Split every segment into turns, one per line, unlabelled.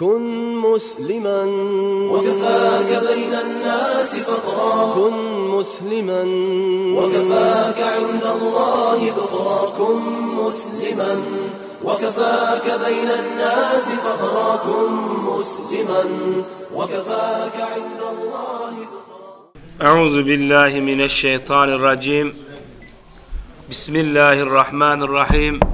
كن مسلما.
وكفاك بين الناس فخرا.
كن مسلما.
وكفاك عند الله ذخرا. كن مسلما. وكفاك بين الناس فخرا. كن مسلما. وكفاك عند الله ذخرا.
أعوذ بالله من الشيطان الرجيم. بسم الله الرحمن الرحيم.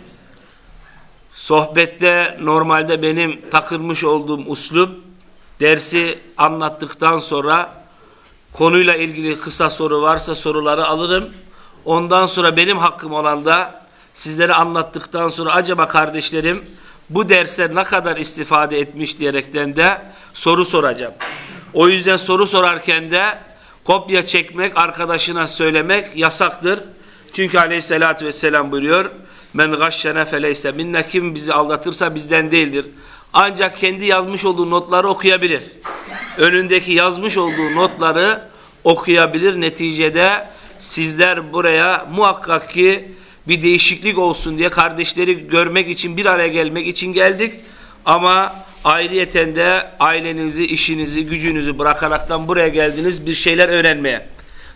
sohbette normalde benim takılmış olduğum uslup, dersi anlattıktan sonra konuyla ilgili kısa soru varsa soruları alırım. Ondan sonra benim hakkım olan da sizlere anlattıktan sonra acaba kardeşlerim bu derse ne kadar istifade etmiş diyerekten de soru soracağım. O yüzden soru sorarken de kopya çekmek, arkadaşına söylemek yasaktır. Çünkü aleyhissalatü vesselam buyuruyor, men gashşene feleyse minne kim bizi aldatırsa bizden değildir. Ancak kendi yazmış olduğu notları okuyabilir. Önündeki yazmış olduğu notları okuyabilir. Neticede sizler buraya muhakkak ki bir değişiklik olsun diye kardeşleri görmek için bir araya gelmek için geldik. Ama ayrıyeten de ailenizi, işinizi, gücünüzü bırakaraktan buraya geldiniz bir şeyler öğrenmeye.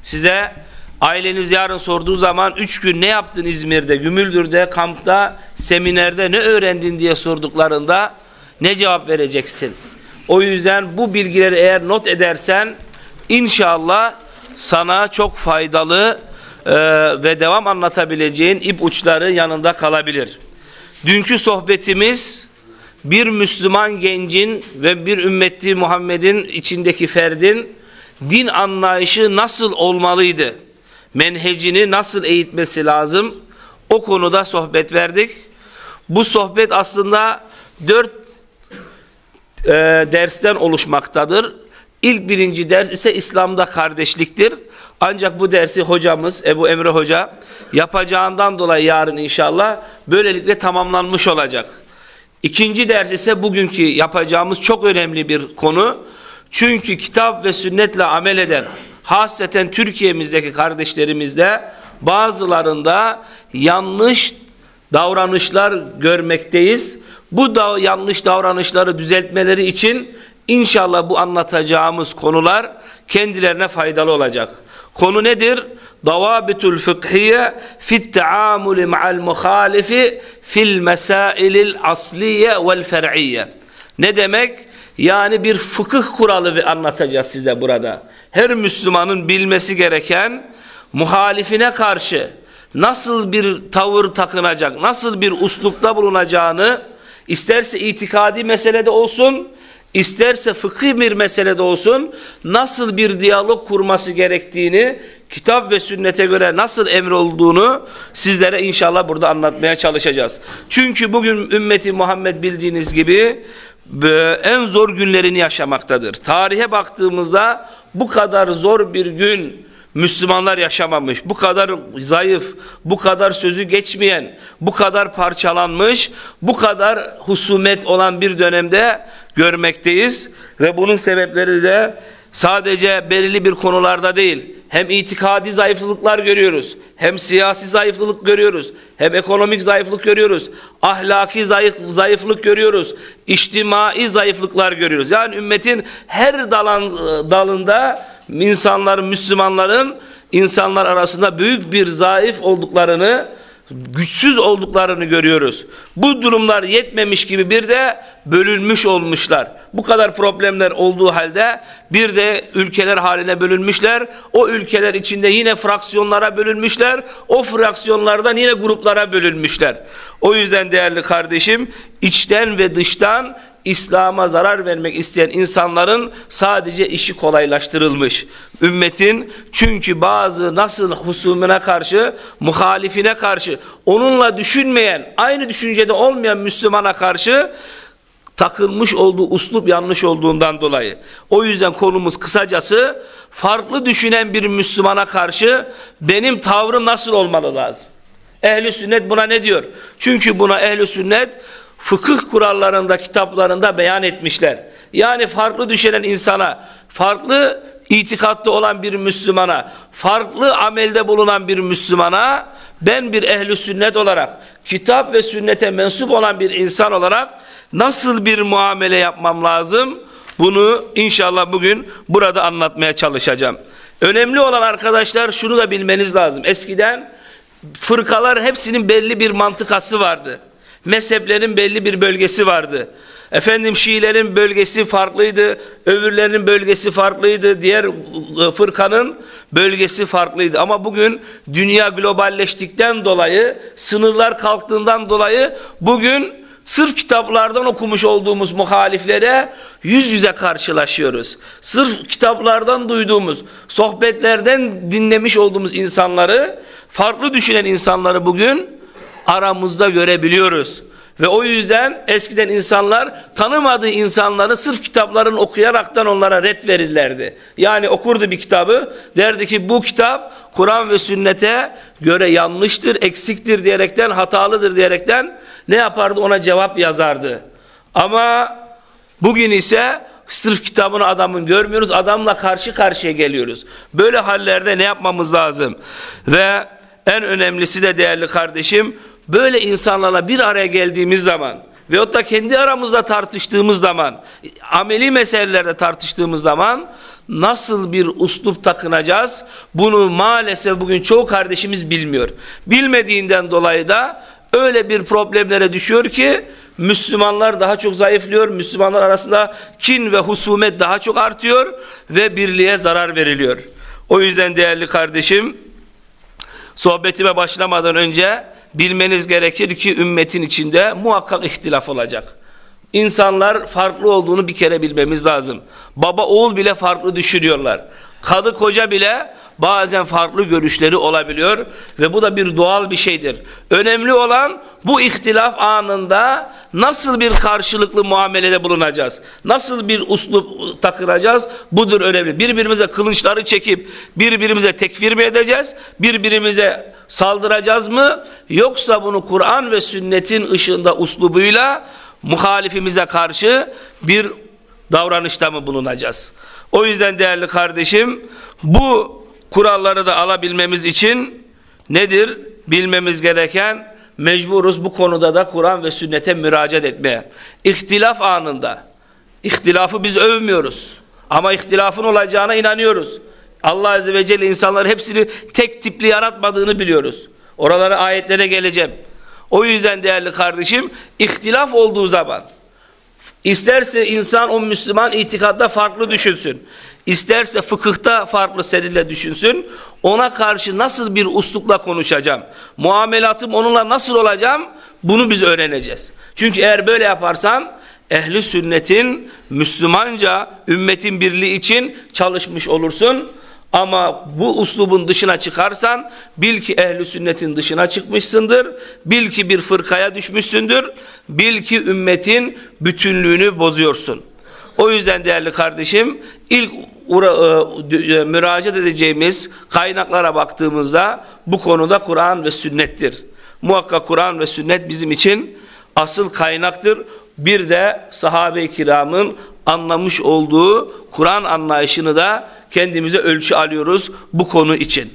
Size aileniz yarın sorduğu zaman üç gün ne yaptın İzmir'de, Gümüldür'de, kampta, seminerde ne öğrendin diye sorduklarında ne cevap vereceksin? O yüzden bu bilgileri eğer not edersen inşallah sana çok faydalı e, ve devam anlatabileceğin ip uçları yanında kalabilir. Dünkü sohbetimiz bir Müslüman gencin ve bir ümmeti Muhammed'in içindeki ferdin din anlayışı nasıl olmalıydı? Menhecini nasıl eğitmesi lazım? O konuda sohbet verdik. Bu sohbet aslında dört e, dersten oluşmaktadır. İlk birinci ders ise İslam'da kardeşliktir. Ancak bu dersi hocamız Ebu Emre Hoca yapacağından dolayı yarın inşallah böylelikle tamamlanmış olacak. İkinci ders ise bugünkü yapacağımız çok önemli bir konu. Çünkü kitap ve sünnetle amel eden hasreten Türkiye'mizdeki kardeşlerimizde bazılarında yanlış davranışlar görmekteyiz. Bu da yanlış davranışları düzeltmeleri için inşallah bu anlatacağımız konular kendilerine faydalı olacak. Konu nedir? Davabitul fıkhiye fit taamuli ma'al muhalifi fil mesailil asliye vel fer'iyye. Ne demek? Yani bir fıkıh kuralı anlatacağız size burada. Her Müslümanın bilmesi gereken muhalifine karşı nasıl bir tavır takınacak, nasıl bir uslupta bulunacağını isterse itikadi meselede olsun, isterse fıkhi bir meselede olsun nasıl bir diyalog kurması gerektiğini kitap ve sünnete göre nasıl emrolduğunu sizlere inşallah burada anlatmaya çalışacağız. Çünkü bugün ümmeti Muhammed bildiğiniz gibi en zor günlerini yaşamaktadır. Tarihe baktığımızda bu kadar zor bir gün Müslümanlar yaşamamış. Bu kadar zayıf, bu kadar sözü geçmeyen, bu kadar parçalanmış, bu kadar husumet olan bir dönemde görmekteyiz. Ve bunun sebepleri de sadece belirli bir konularda değil, hem itikadi zayıflıklar görüyoruz, hem siyasi zayıflık görüyoruz, hem ekonomik zayıflık görüyoruz, ahlaki zayıf, zayıflık görüyoruz, içtimai zayıflıklar görüyoruz. Yani ümmetin her dalan, dalında insanların, Müslümanların insanlar arasında büyük bir zayıf olduklarını, güçsüz olduklarını görüyoruz. Bu durumlar yetmemiş gibi bir de bölünmüş olmuşlar. Bu kadar problemler olduğu halde bir de ülkeler haline bölünmüşler. O ülkeler içinde yine fraksiyonlara bölünmüşler. O fraksiyonlardan yine gruplara bölünmüşler. O yüzden değerli kardeşim içten ve dıştan İslam'a zarar vermek isteyen insanların sadece işi kolaylaştırılmış. Ümmetin çünkü bazı nasıl husumuna karşı, muhalifine karşı, onunla düşünmeyen, aynı düşüncede olmayan Müslümana karşı takılmış olduğu uslup yanlış olduğundan dolayı. O yüzden konumuz kısacası farklı düşünen bir Müslümana karşı benim tavrım nasıl olmalı lazım. Ehli sünnet buna ne diyor? Çünkü buna ehli sünnet fıkıh kurallarında, kitaplarında beyan etmişler. Yani farklı düşünen insana, farklı itikatlı olan bir Müslümana, farklı amelde bulunan bir Müslümana ben bir ehli sünnet olarak, kitap ve sünnete mensup olan bir insan olarak nasıl bir muamele yapmam lazım? Bunu inşallah bugün burada anlatmaya çalışacağım. Önemli olan arkadaşlar şunu da bilmeniz lazım. Eskiden fırkalar hepsinin belli bir mantıkası vardı. Mezheplerin belli bir bölgesi vardı. Efendim Şiilerin bölgesi farklıydı, öbürlerinin bölgesi farklıydı, diğer ıı, fırkanın bölgesi farklıydı. Ama bugün dünya globalleştikten dolayı, sınırlar kalktığından dolayı bugün sırf kitaplardan okumuş olduğumuz muhaliflere yüz yüze karşılaşıyoruz. Sırf kitaplardan duyduğumuz, sohbetlerden dinlemiş olduğumuz insanları, farklı düşünen insanları bugün aramızda görebiliyoruz. Ve o yüzden eskiden insanlar tanımadığı insanları sırf kitapların okuyaraktan onlara red verirlerdi. Yani okurdu bir kitabı derdi ki bu kitap Kur'an ve sünnete göre yanlıştır, eksiktir diyerekten, hatalıdır diyerekten ne yapardı ona cevap yazardı. Ama bugün ise sırf kitabını adamın görmüyoruz, adamla karşı karşıya geliyoruz. Böyle hallerde ne yapmamız lazım? Ve en önemlisi de değerli kardeşim böyle insanlarla bir araya geldiğimiz zaman veyahut da kendi aramızda tartıştığımız zaman, ameli meselelerde tartıştığımız zaman nasıl bir uslup takınacağız? Bunu maalesef bugün çoğu kardeşimiz bilmiyor. Bilmediğinden dolayı da öyle bir problemlere düşüyor ki Müslümanlar daha çok zayıflıyor. Müslümanlar arasında kin ve husumet daha çok artıyor ve birliğe zarar veriliyor. O yüzden değerli kardeşim sohbetime başlamadan önce bilmeniz gerekir ki ümmetin içinde muhakkak ihtilaf olacak. İnsanlar farklı olduğunu bir kere bilmemiz lazım. Baba oğul bile farklı düşünüyorlar. Kadı koca bile bazen farklı görüşleri olabiliyor ve bu da bir doğal bir şeydir. Önemli olan bu ihtilaf anında nasıl bir karşılıklı muamelede bulunacağız? Nasıl bir uslup takılacağız? Budur önemli. Birbirimize kılıçları çekip birbirimize tekfir mi edeceğiz? Birbirimize saldıracağız mı? Yoksa bunu Kur'an ve sünnetin ışığında uslubuyla muhalifimize karşı bir davranışta mı bulunacağız? O yüzden değerli kardeşim bu kuralları da alabilmemiz için nedir? Bilmemiz gereken mecburuz bu konuda da Kur'an ve sünnete müracaat etmeye. İhtilaf anında, ihtilafı biz övmüyoruz ama ihtilafın olacağına inanıyoruz. Allah Azze ve Celle insanları hepsini tek tipli yaratmadığını biliyoruz. Oralara ayetlere geleceğim. O yüzden değerli kardeşim ihtilaf olduğu zaman isterse insan o Müslüman itikatta farklı düşünsün. İsterse fıkıhta farklı seninle düşünsün. Ona karşı nasıl bir uslukla konuşacağım? Muamelatım onunla nasıl olacağım? Bunu biz öğreneceğiz. Çünkü eğer böyle yaparsan ehli sünnetin Müslümanca ümmetin birliği için çalışmış olursun. Ama bu uslubun dışına çıkarsan bil ki ehli sünnetin dışına çıkmışsındır. Bil ki bir fırkaya düşmüşsündür. Bil ki ümmetin bütünlüğünü bozuyorsun. O yüzden değerli kardeşim ilk ura, e, müracaat edeceğimiz kaynaklara baktığımızda bu konuda Kur'an ve sünnettir. Muhakkak Kur'an ve sünnet bizim için asıl kaynaktır. Bir de sahabe-i kiramın anlamış olduğu Kur'an anlayışını da kendimize ölçü alıyoruz bu konu için.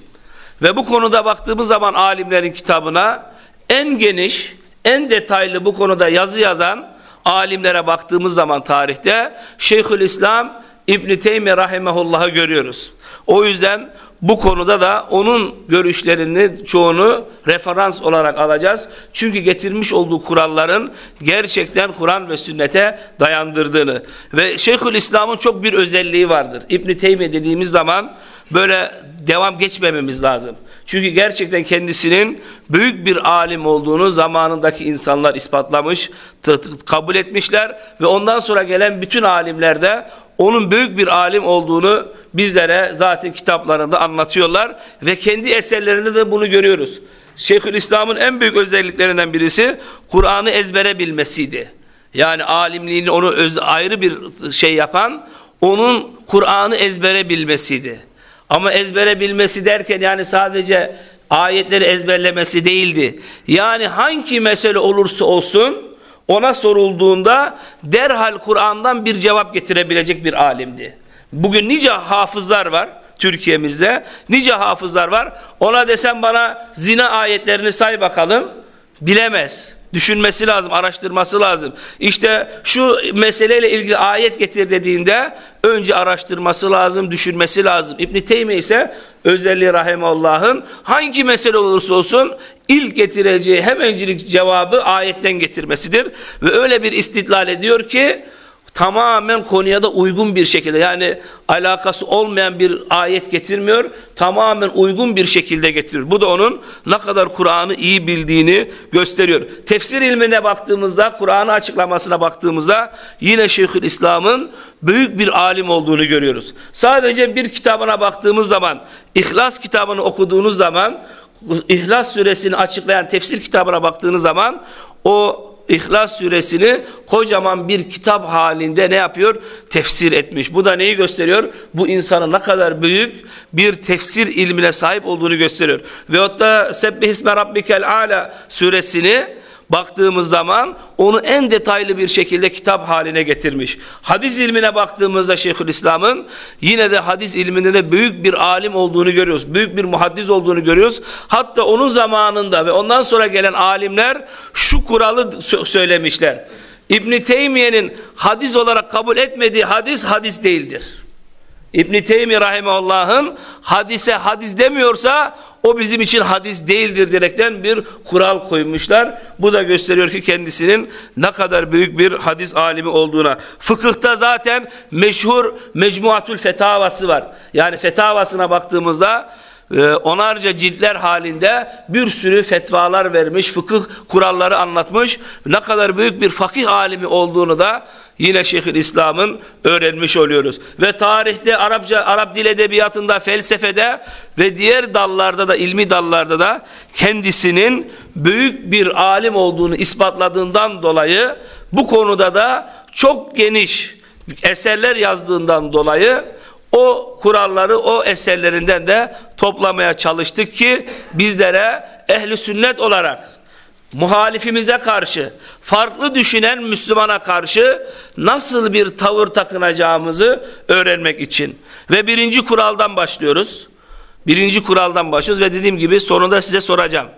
Ve bu konuda baktığımız zaman alimlerin kitabına en geniş, en detaylı bu konuda yazı yazan alimlere baktığımız zaman tarihte Şeyhülislam İbn Teymi rahimehullah'ı görüyoruz. O yüzden bu konuda da onun görüşlerini çoğunu referans olarak alacağız. Çünkü getirmiş olduğu kuralların gerçekten Kur'an ve sünnete dayandırdığını ve Şeyhül İslam'ın çok bir özelliği vardır. İbn Teymi dediğimiz zaman böyle devam geçmememiz lazım. Çünkü gerçekten kendisinin büyük bir alim olduğunu zamanındaki insanlar ispatlamış, kabul etmişler ve ondan sonra gelen bütün alimler de onun büyük bir alim olduğunu bizlere zaten kitaplarında anlatıyorlar ve kendi eserlerinde de bunu görüyoruz. Şeyhülislam'ın en büyük özelliklerinden birisi Kur'an'ı ezbere bilmesiydi. Yani alimliğini onu öz, ayrı bir şey yapan onun Kur'an'ı ezbere bilmesiydi. Ama ezbere bilmesi derken yani sadece ayetleri ezberlemesi değildi. Yani hangi mesele olursa olsun ona sorulduğunda derhal Kur'an'dan bir cevap getirebilecek bir alimdi. Bugün nice hafızlar var Türkiye'mizde. Nice hafızlar var. Ona desem bana zina ayetlerini say bakalım. Bilemez. Düşünmesi lazım, araştırması lazım. İşte şu meseleyle ilgili ayet getir dediğinde önce araştırması lazım, düşünmesi lazım. İbn Teymiye ise özelliği rahimahullah'ın hangi mesele olursa olsun ilk getireceği hemencilik cevabı ayetten getirmesidir. Ve öyle bir istidlal ediyor ki tamamen konuya da uygun bir şekilde yani alakası olmayan bir ayet getirmiyor tamamen uygun bir şekilde getiriyor. Bu da onun ne kadar Kur'an'ı iyi bildiğini gösteriyor. Tefsir ilmine baktığımızda Kur'an'ı açıklamasına baktığımızda yine Şeyhül İslam'ın büyük bir alim olduğunu görüyoruz. Sadece bir kitabına baktığımız zaman İhlas kitabını okuduğunuz zaman İhlas suresini açıklayan tefsir kitabına baktığınız zaman o İhlas suresini kocaman bir kitap halinde ne yapıyor? Tefsir etmiş. Bu da neyi gösteriyor? Bu insanın ne kadar büyük bir tefsir ilmine sahip olduğunu gösteriyor. Veyahut da Sebbih isme rabbikel ala suresini baktığımız zaman onu en detaylı bir şekilde kitap haline getirmiş. Hadis ilmine baktığımızda Şeyhülislam'ın yine de hadis ilminde de büyük bir alim olduğunu görüyoruz. Büyük bir muhaddis olduğunu görüyoruz. Hatta onun zamanında ve ondan sonra gelen alimler şu kuralı söylemişler. İbn Teymiye'nin hadis olarak kabul etmediği hadis hadis değildir. İbn Teymi rahimehullah'ın hadise hadis demiyorsa o bizim için hadis değildir diyerekten bir kural koymuşlar. Bu da gösteriyor ki kendisinin ne kadar büyük bir hadis alimi olduğuna. Fıkıhta zaten meşhur Mecmuatul Fetavası var. Yani fetavasına baktığımızda e, onarca ciltler halinde bir sürü fetvalar vermiş, fıkıh kuralları anlatmış. Ne kadar büyük bir fakih alimi olduğunu da yine Şeyhül İslam'ın öğrenmiş oluyoruz. Ve tarihte Arapça, Arap dil edebiyatında, felsefede ve diğer dallarda da, ilmi dallarda da kendisinin büyük bir alim olduğunu ispatladığından dolayı bu konuda da çok geniş eserler yazdığından dolayı o kuralları o eserlerinden de toplamaya çalıştık ki bizlere ehli sünnet olarak muhalifimize karşı farklı düşünen Müslümana karşı nasıl bir tavır takınacağımızı öğrenmek için ve birinci kuraldan başlıyoruz birinci kuraldan başlıyoruz ve dediğim gibi sonunda size soracağım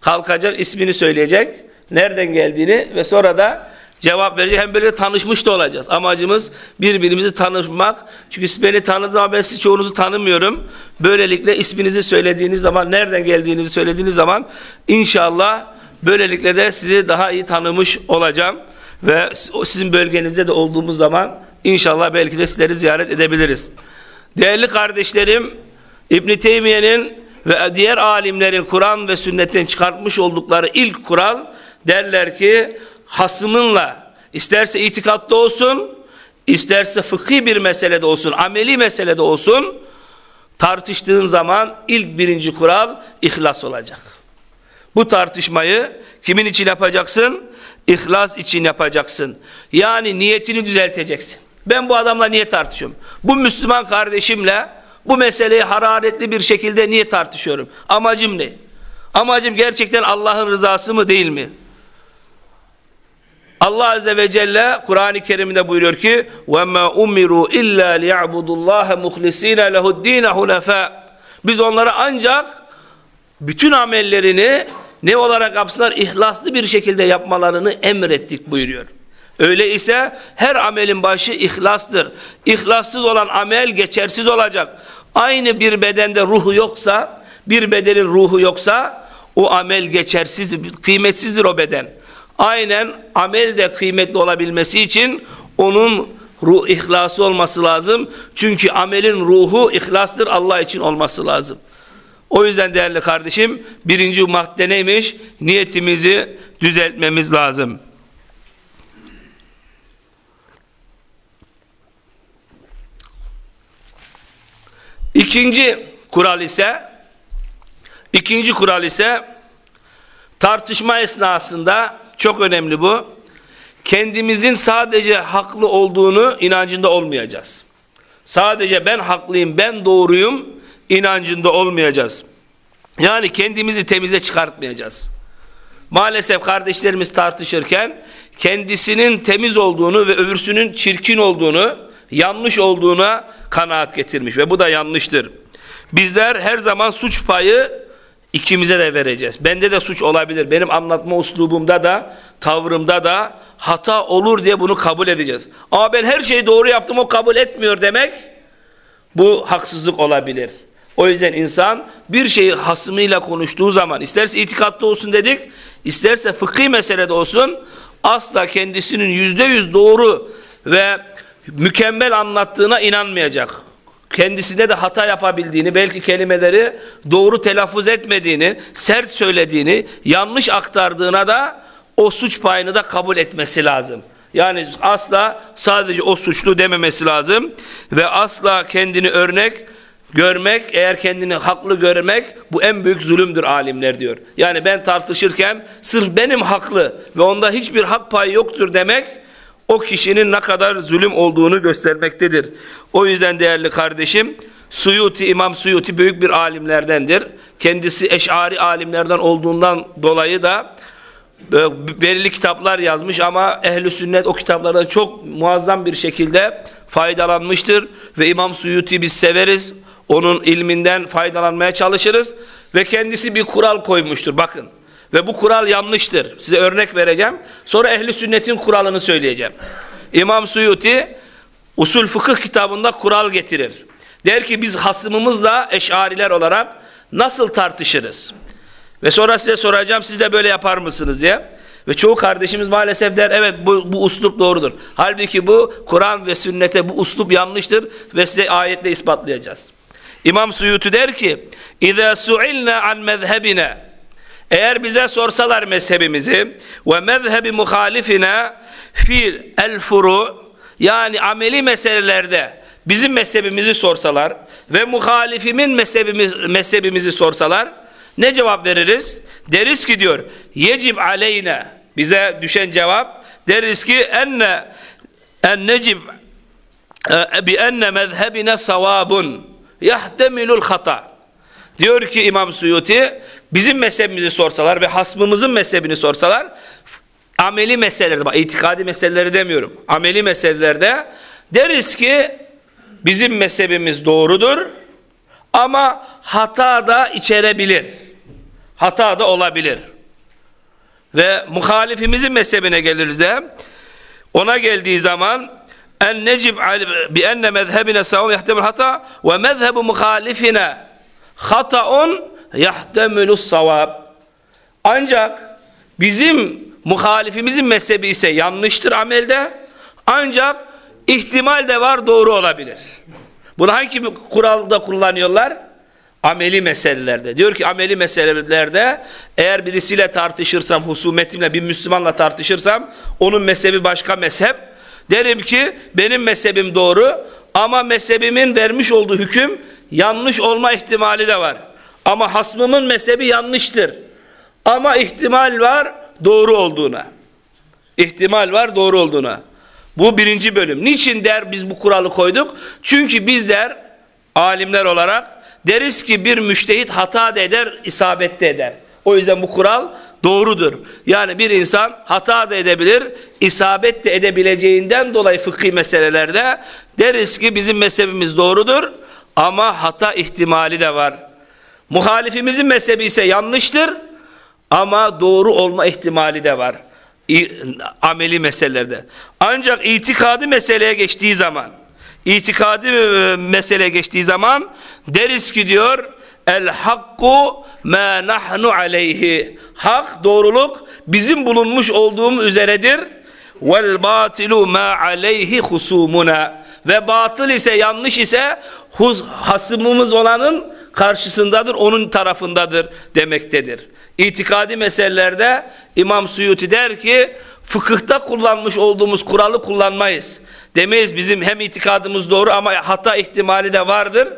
kalkacak ismini söyleyecek nereden geldiğini ve sonra da cevap verecek. Hem böyle tanışmış da olacağız. Amacımız birbirimizi tanışmak. Çünkü siz beni tanıdığınız ama ben siz çoğunuzu tanımıyorum. Böylelikle isminizi söylediğiniz zaman, nereden geldiğinizi söylediğiniz zaman inşallah böylelikle de sizi daha iyi tanımış olacağım. Ve sizin bölgenizde de olduğumuz zaman inşallah belki de sizleri ziyaret edebiliriz. Değerli kardeşlerim, İbn Teymiye'nin ve diğer alimlerin Kur'an ve sünnetten çıkartmış oldukları ilk kural derler ki hasımınla isterse itikatta olsun isterse fıkhi bir meselede olsun ameli meselede olsun tartıştığın zaman ilk birinci kural ihlas olacak. Bu tartışmayı kimin için yapacaksın? İhlas için yapacaksın. Yani niyetini düzelteceksin. Ben bu adamla niye tartışıyorum? Bu Müslüman kardeşimle bu meseleyi hararetli bir şekilde niye tartışıyorum? Amacım ne? Amacım gerçekten Allah'ın rızası mı değil mi? Allah Azze ve Celle Kur'an-ı Kerim'de buyuruyor ki وَمَا اُمِّرُوا اِلَّا لِيَعْبُدُ اللّٰهَ مُخْلِس۪ينَ لَهُ الدِّينَ حُنَفَاء Biz onlara ancak bütün amellerini ne olarak yapsınlar? İhlaslı bir şekilde yapmalarını emrettik buyuruyor. Öyleyse her amelin başı ihlastır. İhlassız olan amel geçersiz olacak. Aynı bir bedende ruhu yoksa, bir bedenin ruhu yoksa o amel geçersiz, kıymetsizdir o beden. Aynen amel de kıymetli olabilmesi için onun ruh ihlası olması lazım. Çünkü amelin ruhu ihlastır Allah için olması lazım. O yüzden değerli kardeşim birinci madde neymiş? Niyetimizi düzeltmemiz lazım. İkinci kural ise ikinci kural ise tartışma esnasında çok önemli bu. kendimizin sadece haklı olduğunu inancında olmayacağız. Sadece ben haklıyım, ben doğruyum inancında olmayacağız. Yani kendimizi temize çıkartmayacağız. Maalesef kardeşlerimiz tartışırken kendisinin temiz olduğunu ve öbürsünün çirkin olduğunu, yanlış olduğuna kanaat getirmiş ve bu da yanlıştır. Bizler her zaman suç payı ikimize de vereceğiz. Bende de suç olabilir. Benim anlatma uslubumda da, tavrımda da hata olur diye bunu kabul edeceğiz. Ama ben her şeyi doğru yaptım o kabul etmiyor demek bu haksızlık olabilir. O yüzden insan bir şeyi hasmıyla konuştuğu zaman isterse itikatta olsun dedik, isterse fıkhi meselede olsun asla kendisinin yüzde yüz doğru ve mükemmel anlattığına inanmayacak. Kendisinde de hata yapabildiğini, belki kelimeleri doğru telaffuz etmediğini, sert söylediğini, yanlış aktardığına da o suç payını da kabul etmesi lazım. Yani asla sadece o suçlu dememesi lazım ve asla kendini örnek görmek, eğer kendini haklı görmek bu en büyük zulümdür alimler diyor. Yani ben tartışırken sırf benim haklı ve onda hiçbir hak payı yoktur demek o kişinin ne kadar zulüm olduğunu göstermektedir. O yüzden değerli kardeşim Suyuti, İmam Suyuti büyük bir alimlerdendir. Kendisi eşari alimlerden olduğundan dolayı da e, belirli kitaplar yazmış ama ehli sünnet o kitaplardan çok muazzam bir şekilde faydalanmıştır ve İmam Suyuti biz severiz. Onun ilminden faydalanmaya çalışırız ve kendisi bir kural koymuştur. Bakın. Ve bu kural yanlıştır. Size örnek vereceğim. Sonra ehli sünnetin kuralını söyleyeceğim. İmam Suyuti usul fıkıh kitabında kural getirir. Der ki biz hasımımızla eşariler olarak nasıl tartışırız? Ve sonra size soracağım siz de böyle yapar mısınız diye. Ve çoğu kardeşimiz maalesef der evet bu, bu uslup doğrudur. Halbuki bu Kur'an ve sünnete bu uslup yanlıştır ve size ayetle ispatlayacağız. İmam Suyuti der ki اِذَا سُعِلْنَا عَنْ مَذْهَبِنَا Eğer bize sorsalar mezhebimizi ve mezhebi muhalifine fil el furu yani ameli meselelerde bizim mezhebimizi sorsalar ve muhalifimin mezhebimiz, mezhebimizi sorsalar ne cevap veririz? Deriz ki diyor yecib aleyne bize düşen cevap deriz ki enne en necib e, bi enne mezhebine savabun yahtemilul hata. Diyor ki İmam Suyuti bizim mezhebimizi sorsalar ve hasmımızın mezhebini sorsalar ameli meselelerde itikadi meseleleri demiyorum. Ameli meselelerde deriz ki bizim mezhebimiz doğrudur ama hata da içerebilir. Hata da olabilir. Ve muhalifimizin mezhebine geliriz ona geldiği zaman en necib bi enne mezhebine savun yahtemul hata ve mezhebu muhalifine hataun yahtemulus savab. Ancak bizim muhalifimizin mezhebi ise yanlıştır amelde ancak ihtimal de var doğru olabilir. Bunu hangi kuralda kullanıyorlar? Ameli meselelerde. Diyor ki ameli meselelerde eğer birisiyle tartışırsam, husumetimle bir Müslümanla tartışırsam onun mezhebi başka mezhep Derim ki benim mezhebim doğru ama mezhebimin vermiş olduğu hüküm yanlış olma ihtimali de var. Ama hasmımın mezhebi yanlıştır. Ama ihtimal var doğru olduğuna. İhtimal var doğru olduğuna. Bu birinci bölüm. Niçin der biz bu kuralı koyduk? Çünkü biz der alimler olarak deriz ki bir müştehit hata da eder, isabet de eder. O yüzden bu kural doğrudur. Yani bir insan hata da edebilir, isabet de edebileceğinden dolayı fıkhi meselelerde deriz ki bizim mezhebimiz doğrudur ama hata ihtimali de var. Muhalifimizin mezhebi ise yanlıştır ama doğru olma ihtimali de var. Ameli meselelerde. Ancak itikadi meseleye geçtiği zaman, itikadi e, meseleye geçtiği zaman deriz ki diyor El hakku ma nahnu aleyhi. Hak, doğruluk bizim bulunmuş olduğum üzeredir. Vel batilu ma aleyhi husumuna. Ve batıl ise yanlış ise hus, hasımımız olanın karşısındadır, onun tarafındadır demektedir. İtikadi meselelerde İmam Suyuti der ki fıkıhta kullanmış olduğumuz kuralı kullanmayız. Demeyiz bizim hem itikadımız doğru ama hata ihtimali de vardır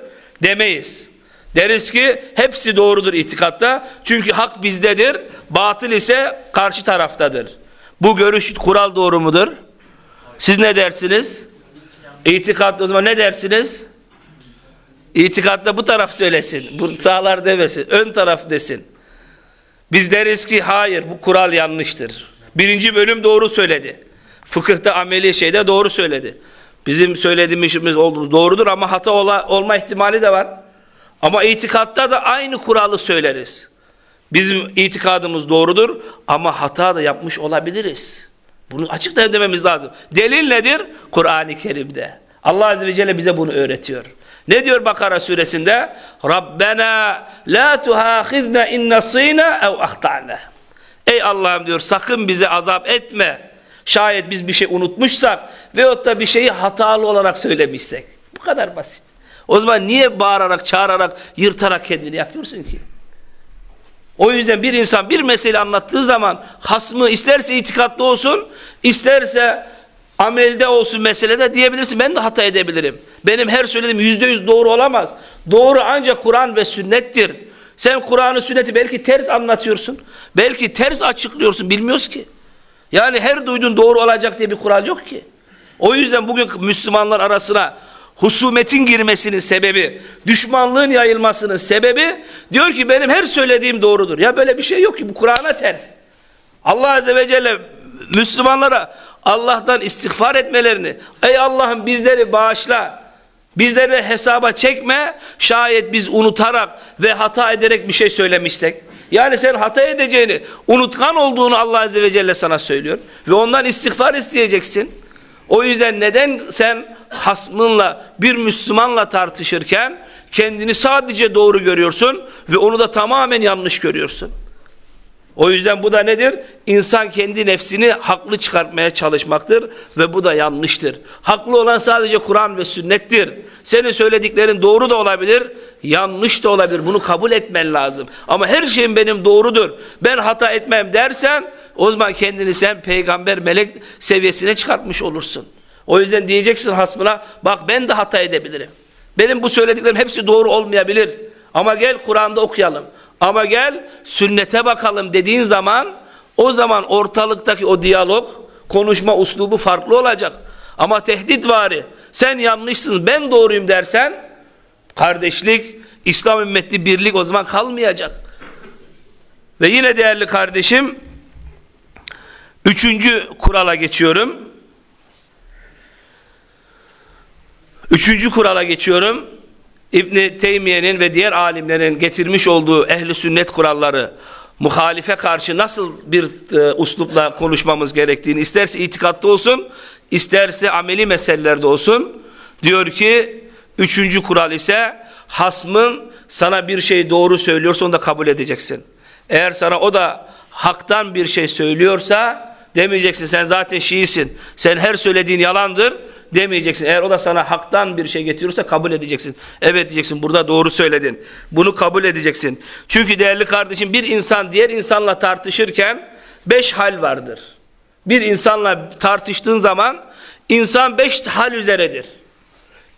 demeyiz. Deriz ki hepsi doğrudur itikatta. Çünkü hak bizdedir. Batıl ise karşı taraftadır. Bu görüş kural doğru mudur? Siz ne dersiniz? İtikatta o zaman ne dersiniz? İtikatta bu taraf söylesin. Bu sağlar demesin. Ön taraf desin. Biz deriz ki hayır bu kural yanlıştır. Birinci bölüm doğru söyledi. Fıkıhta ameli şeyde doğru söyledi. Bizim söylediğimiz işimiz doğrudur ama hata olma ihtimali de var. Ama itikatta da aynı kuralı söyleriz. Bizim itikadımız doğrudur ama hata da yapmış olabiliriz. Bunu açıkta dememiz lazım. Delil nedir? Kur'an-ı Kerim'de. Allah Azze ve Celle bize bunu öğretiyor. Ne diyor Bakara suresinde? Rabbena la tuhâkhizne in nasîne ev ahtâne. Ey Allah'ım diyor sakın bize azap etme. Şayet biz bir şey unutmuşsak veyahut da bir şeyi hatalı olarak söylemişsek. Bu kadar basit. O zaman niye bağırarak, çağırarak, yırtarak kendini yapıyorsun ki? O yüzden bir insan bir mesele anlattığı zaman hasmı isterse itikatlı olsun, isterse amelde olsun meselede diyebilirsin. Ben de hata edebilirim. Benim her söylediğim yüzde yüz doğru olamaz. Doğru ancak Kur'an ve sünnettir. Sen Kur'an'ı sünneti belki ters anlatıyorsun. Belki ters açıklıyorsun. Bilmiyoruz ki. Yani her duyduğun doğru olacak diye bir kural yok ki. O yüzden bugün Müslümanlar arasına husumetin girmesinin sebebi, düşmanlığın yayılmasının sebebi diyor ki benim her söylediğim doğrudur. Ya böyle bir şey yok ki bu Kur'an'a ters. Allah Azze ve Celle Müslümanlara Allah'tan istiğfar etmelerini, ey Allah'ım bizleri bağışla, bizleri hesaba çekme, şayet biz unutarak ve hata ederek bir şey söylemişsek, yani sen hata edeceğini, unutkan olduğunu Allah Azze ve Celle sana söylüyor ve ondan istiğfar isteyeceksin. O yüzden neden sen hasmınla bir Müslümanla tartışırken kendini sadece doğru görüyorsun ve onu da tamamen yanlış görüyorsun? O yüzden bu da nedir? İnsan kendi nefsini haklı çıkartmaya çalışmaktır ve bu da yanlıştır. Haklı olan sadece Kur'an ve sünnettir. Senin söylediklerin doğru da olabilir, yanlış da olabilir. Bunu kabul etmen lazım. Ama her şeyin benim doğrudur. Ben hata etmem dersen o zaman kendini sen peygamber melek seviyesine çıkartmış olursun. O yüzden diyeceksin hasmına bak ben de hata edebilirim. Benim bu söylediklerim hepsi doğru olmayabilir. Ama gel Kur'an'da okuyalım. Ama gel sünnete bakalım dediğin zaman o zaman ortalıktaki o diyalog konuşma uslubu farklı olacak. Ama tehdit vari sen yanlışsın ben doğruyum dersen kardeşlik İslam ümmeti birlik o zaman kalmayacak. Ve yine değerli kardeşim üçüncü kurala geçiyorum. Üçüncü kurala geçiyorum. İbni Teymiye'nin ve diğer alimlerin getirmiş olduğu ehli sünnet kuralları muhalife karşı nasıl bir e, uslupla konuşmamız gerektiğini isterse itikatta olsun isterse ameli meselelerde olsun diyor ki üçüncü kural ise hasmın sana bir şey doğru söylüyorsa onu da kabul edeceksin. Eğer sana o da haktan bir şey söylüyorsa demeyeceksin sen zaten Şiisin sen her söylediğin yalandır demeyeceksin. Eğer o da sana haktan bir şey getiriyorsa kabul edeceksin. Evet diyeceksin burada doğru söyledin. Bunu kabul edeceksin. Çünkü değerli kardeşim bir insan diğer insanla tartışırken beş hal vardır. Bir insanla tartıştığın zaman insan beş hal üzeredir.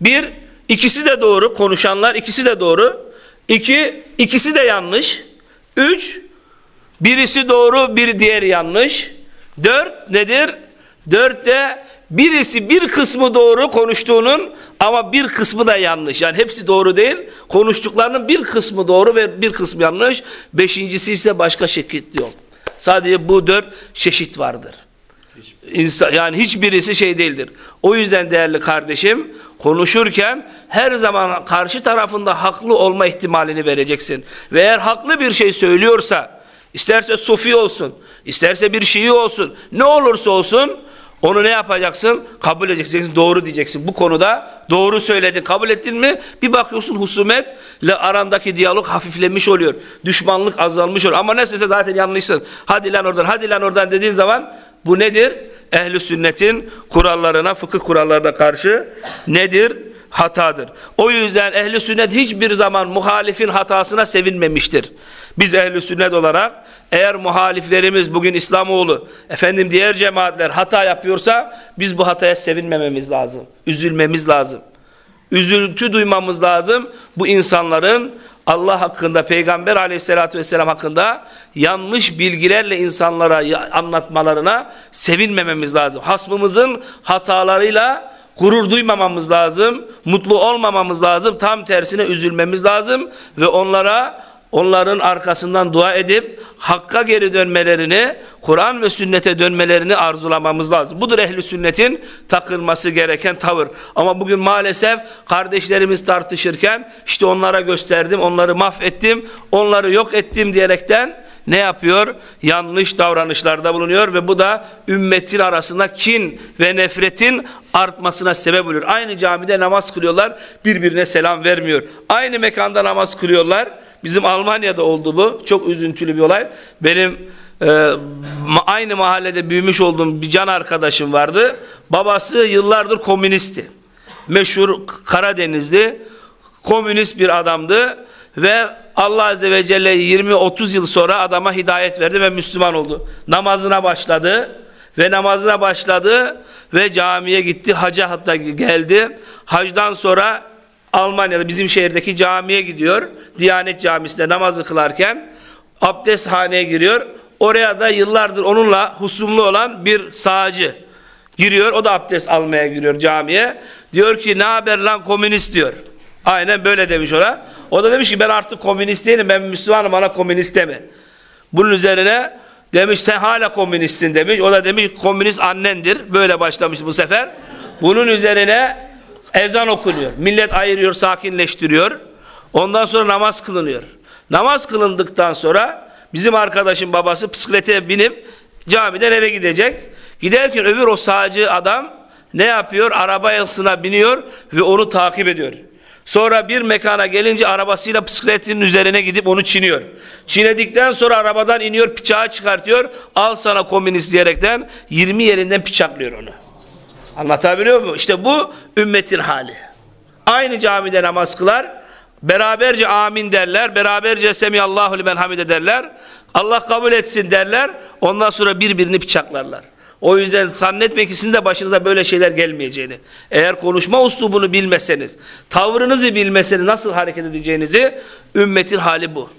Bir, ikisi de doğru konuşanlar ikisi de doğru. İki, ikisi de yanlış. Üç, birisi doğru bir diğer yanlış. Dört nedir? Dört de Birisi bir kısmı doğru konuştuğunun ama bir kısmı da yanlış. Yani hepsi doğru değil. Konuştuklarının bir kısmı doğru ve bir kısmı yanlış. Beşincisi ise başka şekilde yok. Sadece bu dört çeşit vardır. İnsan, yani hiçbirisi şey değildir. O yüzden değerli kardeşim konuşurken her zaman karşı tarafında haklı olma ihtimalini vereceksin. Ve eğer haklı bir şey söylüyorsa isterse sufi olsun, isterse bir şii olsun, ne olursa olsun onu ne yapacaksın? Kabul edeceksin. Doğru diyeceksin. Bu konuda doğru söyledin. Kabul ettin mi? Bir bakıyorsun husumetle arandaki diyalog hafiflemiş oluyor. Düşmanlık azalmış oluyor. Ama neyse zaten yanlışsın. Hadi lan oradan, hadi lan oradan dediğin zaman bu nedir? Ehli sünnetin kurallarına, fıkıh kurallarına karşı nedir? Hatadır. O yüzden ehli sünnet hiçbir zaman muhalifin hatasına sevinmemiştir. Biz ehli sünnet olarak eğer muhaliflerimiz bugün İslamoğlu, efendim diğer cemaatler hata yapıyorsa biz bu hataya sevinmememiz lazım. Üzülmemiz lazım. Üzüntü duymamız lazım. Bu insanların Allah hakkında, Peygamber aleyhissalatü vesselam hakkında yanlış bilgilerle insanlara anlatmalarına sevinmememiz lazım. Hasmımızın hatalarıyla gurur duymamamız lazım, mutlu olmamamız lazım, tam tersine üzülmemiz lazım ve onlara onların arkasından dua edip hakka geri dönmelerini, Kur'an ve sünnete dönmelerini arzulamamız lazım. Budur ehli sünnetin takılması gereken tavır. Ama bugün maalesef kardeşlerimiz tartışırken işte onlara gösterdim, onları mahvettim, onları yok ettim diyerekten ne yapıyor? Yanlış davranışlarda bulunuyor ve bu da ümmetin arasında kin ve nefretin artmasına sebep oluyor. Aynı camide namaz kılıyorlar, birbirine selam vermiyor. Aynı mekanda namaz kılıyorlar. Bizim Almanya'da oldu bu. Çok üzüntülü bir olay. Benim e, aynı mahallede büyümüş olduğum bir can arkadaşım vardı. Babası yıllardır komünistti. Meşhur Karadenizli komünist bir adamdı ve Allah Azze ve Celle 20-30 yıl sonra adama hidayet verdi ve Müslüman oldu. Namazına başladı ve namazına başladı ve camiye gitti. Haca hatta geldi. Hacdan sonra Almanya'da bizim şehirdeki camiye gidiyor. Diyanet Camisi'nde namazı kılarken abdesthaneye giriyor. Oraya da yıllardır onunla husumlu olan bir sağcı giriyor. O da abdest almaya giriyor camiye. Diyor ki ne haber lan komünist diyor. Aynen böyle demiş ona. O da demiş ki ben artık komünist değilim ben Müslümanım bana komünist deme. Bunun üzerine demiş sen hala komünistsin demiş. O da demiş komünist annendir. Böyle başlamış bu sefer. Bunun üzerine ezan okunuyor. Millet ayırıyor, sakinleştiriyor. Ondan sonra namaz kılınıyor. Namaz kılındıktan sonra bizim arkadaşın babası bisiklete binip camiden eve gidecek. Giderken öbür o sağcı adam ne yapıyor? Arabasına biniyor ve onu takip ediyor. Sonra bir mekana gelince arabasıyla bisikletin üzerine gidip onu çiniyor. Çiğnedikten sonra arabadan iniyor, bıçağı çıkartıyor. Al sana komünist diyerekten 20 yerinden bıçaklıyor onu. Anlatabiliyor muyum? İşte bu ümmetin hali. Aynı camide namaz kılar, beraberce amin derler, beraberce semiyallahu limen hamide derler. Allah kabul etsin derler. Ondan sonra birbirini bıçaklarlar. O yüzden zannetmek sizin de başınıza böyle şeyler gelmeyeceğini. Eğer konuşma uslubunu bilmeseniz, tavrınızı bilmeseniz nasıl hareket edeceğinizi ümmetin hali bu.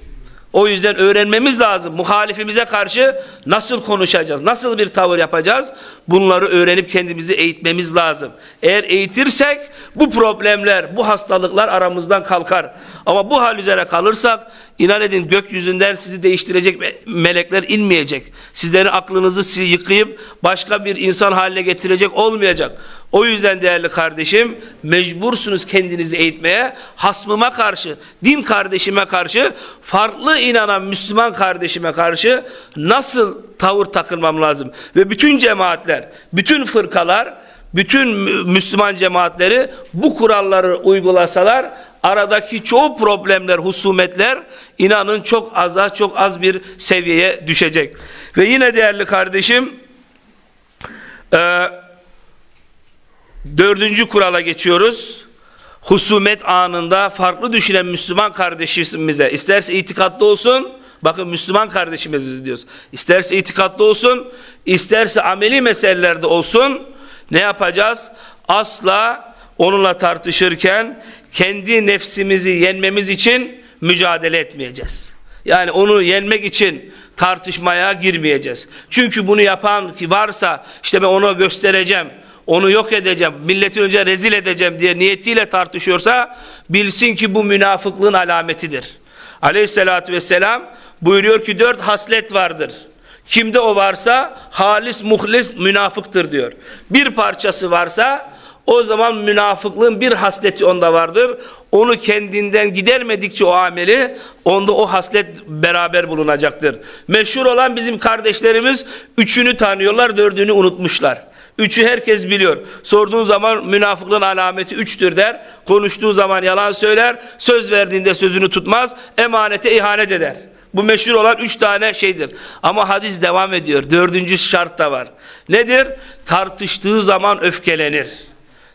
O yüzden öğrenmemiz lazım. Muhalifimize karşı nasıl konuşacağız? Nasıl bir tavır yapacağız? Bunları öğrenip kendimizi eğitmemiz lazım. Eğer eğitirsek bu problemler, bu hastalıklar aramızdan kalkar. Ama bu hal üzere kalırsak inan edin gökyüzünden sizi değiştirecek me- melekler inmeyecek. Sizlerin aklınızı yıkayıp başka bir insan haline getirecek olmayacak. O yüzden değerli kardeşim mecbursunuz kendinizi eğitmeye. Hasmıma karşı, din kardeşime karşı, farklı inanan Müslüman kardeşime karşı nasıl tavır takılmam lazım? Ve bütün cemaatler, bütün fırkalar, bütün Mü- Müslüman cemaatleri bu kuralları uygulasalar aradaki çoğu problemler, husumetler inanın çok aza, çok az bir seviyeye düşecek. Ve yine değerli kardeşim eee Dördüncü kurala geçiyoruz. Husumet anında farklı düşünen Müslüman kardeşimize isterse itikatlı olsun bakın Müslüman kardeşimiz diyoruz. İsterse itikatlı olsun isterse ameli meselelerde olsun ne yapacağız? Asla onunla tartışırken kendi nefsimizi yenmemiz için mücadele etmeyeceğiz. Yani onu yenmek için tartışmaya girmeyeceğiz. Çünkü bunu yapan ki varsa işte ben onu göstereceğim onu yok edeceğim, milleti önce rezil edeceğim diye niyetiyle tartışıyorsa bilsin ki bu münafıklığın alametidir. Aleyhissalatü vesselam buyuruyor ki dört haslet vardır. Kimde o varsa halis muhlis münafıktır diyor. Bir parçası varsa o zaman münafıklığın bir hasleti onda vardır. Onu kendinden gidermedikçe o ameli onda o haslet beraber bulunacaktır. Meşhur olan bizim kardeşlerimiz üçünü tanıyorlar dördünü unutmuşlar. Üçü herkes biliyor. Sorduğun zaman münafıklığın alameti üçtür der. Konuştuğu zaman yalan söyler. Söz verdiğinde sözünü tutmaz. Emanete ihanet eder. Bu meşhur olan üç tane şeydir. Ama hadis devam ediyor. Dördüncü şart da var. Nedir? Tartıştığı zaman öfkelenir.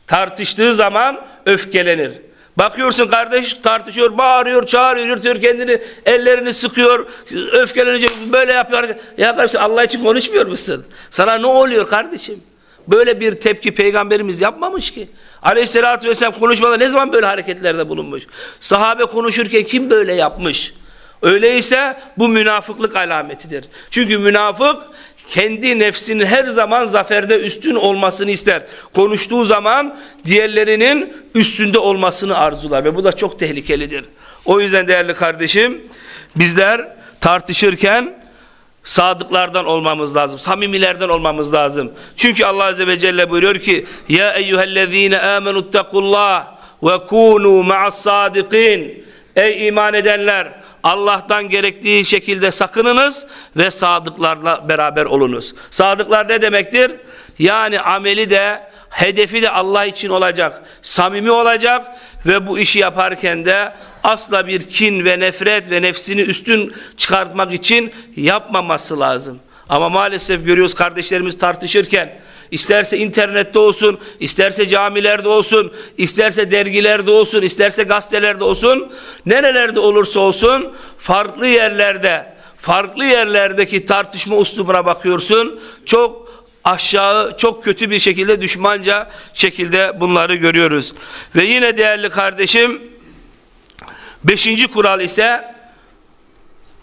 Tartıştığı zaman öfkelenir. Bakıyorsun kardeş tartışıyor, bağırıyor, çağırıyor, yırtıyor kendini, ellerini sıkıyor, öfkelenince böyle yapıyor. Ya kardeşim Allah için konuşmuyor musun? Sana ne oluyor kardeşim? Böyle bir tepki peygamberimiz yapmamış ki. Aleyhisselatü vesselam konuşmada ne zaman böyle hareketlerde bulunmuş? Sahabe konuşurken kim böyle yapmış? Öyleyse bu münafıklık alametidir. Çünkü münafık kendi nefsinin her zaman zaferde üstün olmasını ister. Konuştuğu zaman diğerlerinin üstünde olmasını arzular ve bu da çok tehlikelidir. O yüzden değerli kardeşim bizler tartışırken sadıklardan olmamız lazım. Samimilerden olmamız lazım. Çünkü Allah Azze ve Celle buyuruyor ki Ya eyyühellezine amenuttakullah ve kunu ma'as sadikin Ey iman edenler Allah'tan gerektiği şekilde sakınınız ve sadıklarla beraber olunuz. Sadıklar ne demektir? Yani ameli de hedefi de Allah için olacak. Samimi olacak ve bu işi yaparken de asla bir kin ve nefret ve nefsini üstün çıkartmak için yapmaması lazım. Ama maalesef görüyoruz kardeşlerimiz tartışırken isterse internette olsun, isterse camilerde olsun, isterse dergilerde olsun, isterse gazetelerde olsun, nerelerde olursa olsun farklı yerlerde, farklı yerlerdeki tartışma uslubuna bakıyorsun. Çok aşağı, çok kötü bir şekilde düşmanca şekilde bunları görüyoruz. Ve yine değerli kardeşim Beşinci kural ise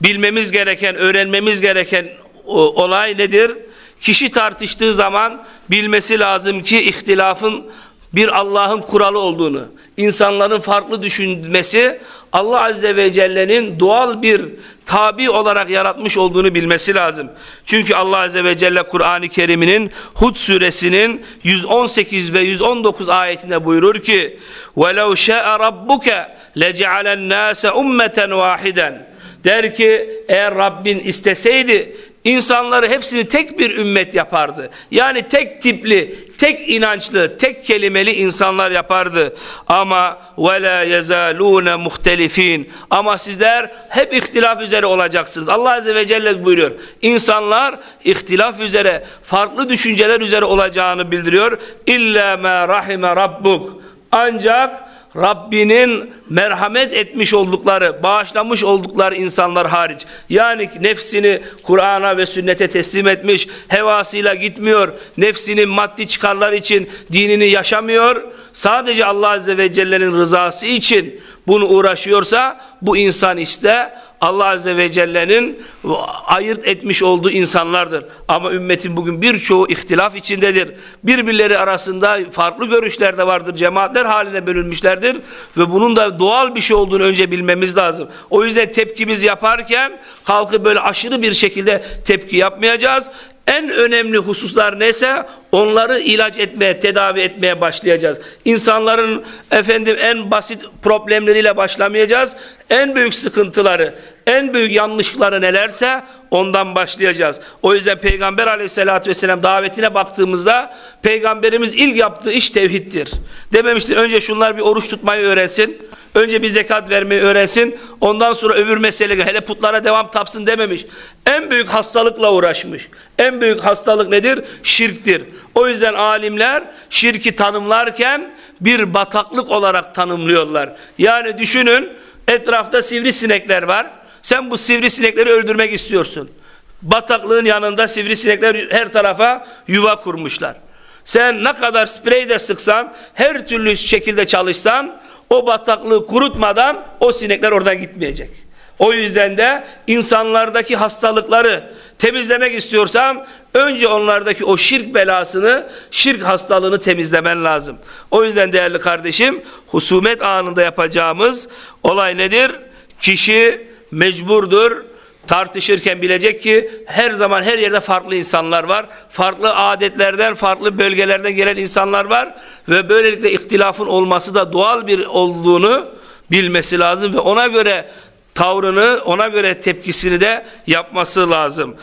bilmemiz gereken, öğrenmemiz gereken olay nedir? Kişi tartıştığı zaman bilmesi lazım ki ihtilafın bir Allah'ın kuralı olduğunu, insanların farklı düşünmesi Allah Azze ve Celle'nin doğal bir tabi olarak yaratmış olduğunu bilmesi lazım. Çünkü Allah Azze ve Celle Kur'an-ı Kerim'inin Hud suresinin 118 ve 119 ayetinde buyurur ki وَلَوْ شَاءَ رَبُّكَ لَجَعَلَ النَّاسَ اُمَّةً وَاحِدًا Der ki eğer Rabbin isteseydi insanları hepsini tek bir ümmet yapardı. Yani tek tipli, tek inançlı, tek kelimeli insanlar yapardı. Ama ve la yezalune muhtelifin. Ama sizler hep ihtilaf üzere olacaksınız. Allah azze ve celle buyuruyor. İnsanlar ihtilaf üzere, farklı düşünceler üzere olacağını bildiriyor. İlla ma rahime rabbuk. Ancak Rabbinin merhamet etmiş oldukları, bağışlamış oldukları insanlar hariç. Yani nefsini Kur'an'a ve sünnete teslim etmiş, hevasıyla gitmiyor, nefsinin maddi çıkarlar için dinini yaşamıyor. Sadece Allah Azze ve Celle'nin rızası için bunu uğraşıyorsa bu insan işte Allah Azze ve Celle'nin ayırt etmiş olduğu insanlardır. Ama ümmetin bugün birçoğu ihtilaf içindedir. Birbirleri arasında farklı görüşler de vardır. Cemaatler haline bölünmüşlerdir. Ve bunun da doğal bir şey olduğunu önce bilmemiz lazım. O yüzden tepkimiz yaparken kalkıp böyle aşırı bir şekilde tepki yapmayacağız en önemli hususlar neyse onları ilaç etmeye, tedavi etmeye başlayacağız. İnsanların efendim en basit problemleriyle başlamayacağız. En büyük sıkıntıları, en büyük yanlışlıkları nelerse ondan başlayacağız. O yüzden Peygamber aleyhissalatü vesselam davetine baktığımızda Peygamberimiz ilk yaptığı iş tevhiddir. Dememiştir önce şunlar bir oruç tutmayı öğrensin. Önce bir zekat vermeyi öğrensin. Ondan sonra öbür mesele hele putlara devam tapsın dememiş. En büyük hastalıkla uğraşmış. En büyük hastalık nedir? Şirktir. O yüzden alimler şirki tanımlarken bir bataklık olarak tanımlıyorlar. Yani düşünün etrafta sivrisinekler var. Sen bu sivrisinekleri öldürmek istiyorsun. Bataklığın yanında sivrisinekler her tarafa yuva kurmuşlar. Sen ne kadar sprey de sıksan, her türlü şekilde çalışsan o bataklığı kurutmadan o sinekler oradan gitmeyecek. O yüzden de insanlardaki hastalıkları temizlemek istiyorsan önce onlardaki o şirk belasını, şirk hastalığını temizlemen lazım. O yüzden değerli kardeşim husumet anında yapacağımız olay nedir? Kişi mecburdur tartışırken bilecek ki her zaman her yerde farklı insanlar var. Farklı adetlerden, farklı bölgelerden gelen insanlar var ve böylelikle ihtilafın olması da doğal bir olduğunu bilmesi lazım ve ona göre tavrını, ona göre tepkisini de yapması lazım.